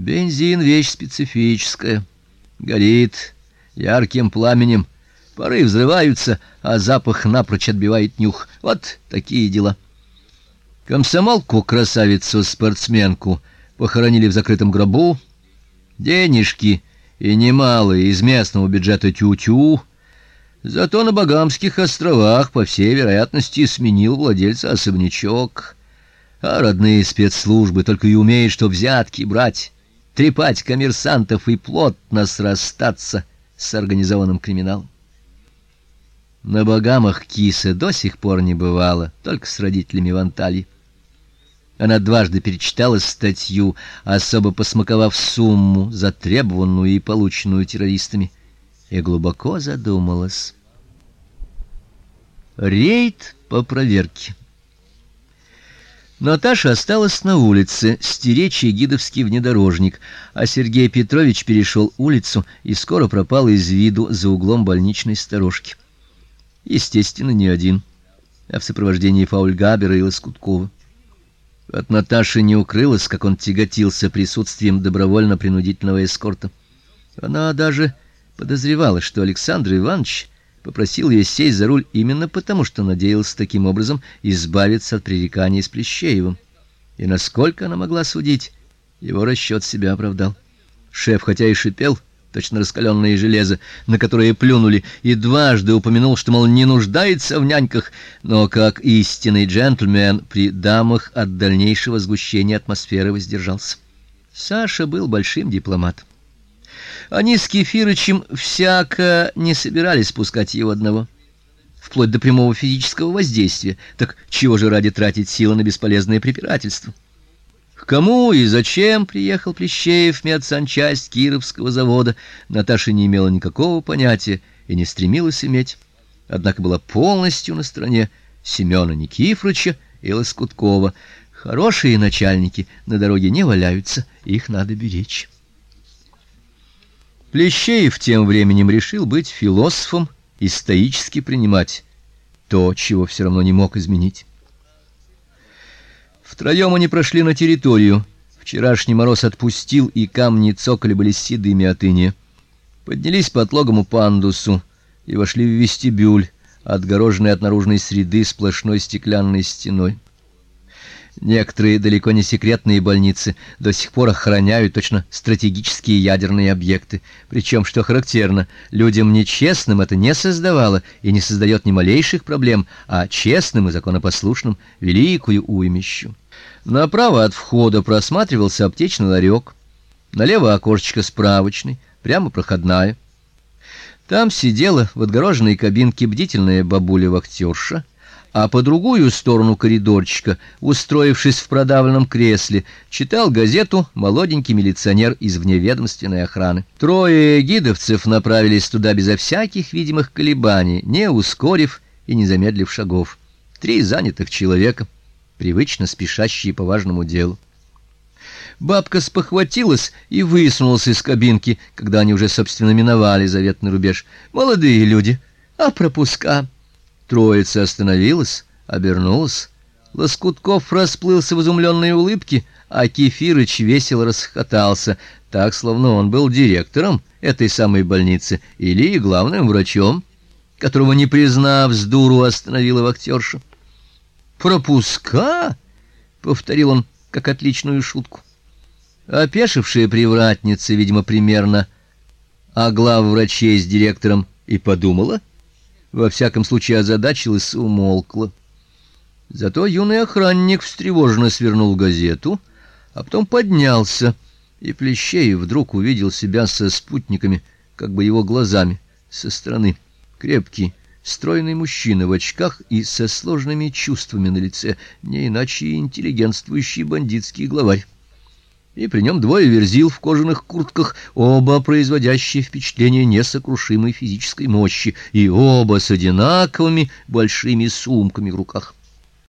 Бензин — вещь специфическая. Горит ярким пламенем, пары взрываются, а запах напрочь отбивает нюх. Вот такие дела. Комсомолку, красавицу-спортсменку, похоронили в закрытом гробу. Денежки и немалые из местного бюджета тю-тю. Зато на Багамских островах, по всей вероятности, сменил владельца особнячок. А родные спецслужбы только и умеют, что взятки брать, трепать коммерсантов и плотно срастаться с организованным криминалом. На Багамах киса до сих пор не бывала, только с родителями в Анталии. Она дважды перечитала статью, особо посмаковав сумму, затребованную и полученную террористами, и глубоко задумалась. Рейд по проверке. Наташа осталась на улице стеречь гидовский внедорожник, а Сергей Петрович перешел улицу и скоро пропал из виду за углом больничной сторожки. Естественно, не один, а в сопровождении Фаульгабера и Лоскуткова. От Наташи не укрылось, как он тяготился присутствием добровольно-принудительного эскорта. Она даже подозревала, что Александр Иванович попросил ее сесть за руль именно потому, что надеялся таким образом избавиться от пререканий с Плещеевым. И насколько она могла судить, его расчет себя оправдал. Шеф хотя и шипел, точно раскаленное железо, на которое плюнули, и дважды упомянул, что мол не нуждается в няньках, но как истинный джентльмен при дамах от дальнейшего сгущения атмосферы воздержался. Саша был большим дипломатом. Они с Кефирычем всяко не собирались пускать его одного, вплоть до прямого физического воздействия. Так чего же ради тратить силы на бесполезное препирательство? К кому и зачем приехал Плещеев в медсанчасть Кировского завода, Наташа не имела никакого понятия и не стремилась иметь. Однако была полностью на стороне Семена Никифоровича и Лоскуткова. Хорошие начальники на дороге не валяются, их надо беречь. Плещеев тем временем решил быть философом и стоически принимать то, чего все равно не мог изменить. Втроем они прошли на территорию. Вчерашний мороз отпустил, и камни цокали были седыми от иния. Поднялись по отлогому пандусу и вошли в вестибюль, отгороженный от наружной среды сплошной стеклянной стеной. Некоторые далеко не секретные больницы до сих пор охраняют точно стратегические ядерные объекты, причем, что характерно, людям нечестным это не создавало и не создает ни малейших проблем, а честным и законопослушным великую уймищу. Направо от входа просматривался аптечный ларек, налево окошечко справочной, прямо проходная. Там сидела в отгороженной кабинке бдительная бабуля-вахтерша, а по другую сторону коридорчика, устроившись в продавленном кресле, читал газету молоденький милиционер из вневедомственной охраны. Трое гидовцев направились туда безо всяких видимых колебаний, не ускорив и не замедлив шагов. Три занятых человека, привычно спешащие по важному делу. Бабка спохватилась и высунулась из кабинки, когда они уже собственно миновали заветный рубеж. Молодые люди, а пропуска Троица остановилась, обернулась. Лоскутков расплылся в изумленной улыбке, а Кефирыч весело расхохотался, так словно он был директором этой самой больницы или главным врачом, которого не признав с дуру остановила вахтерша. Пропуска, повторил он как отличную шутку. Опешившая привратница, видимо, примерно а глав врачей с директором и подумала, во всяком случае озадачилась и умолкла. Зато юный охранник встревоженно свернул газету, а потом поднялся, и Плещеев вдруг увидел себя со спутниками, как бы его глазами, со стороны. Крепкий, стройный мужчина в очках и со сложными чувствами на лице, не иначе интеллигентствующий бандитский главарь и при нем двое верзил в кожаных куртках, оба производящие впечатление несокрушимой физической мощи, и оба с одинаковыми большими сумками в руках.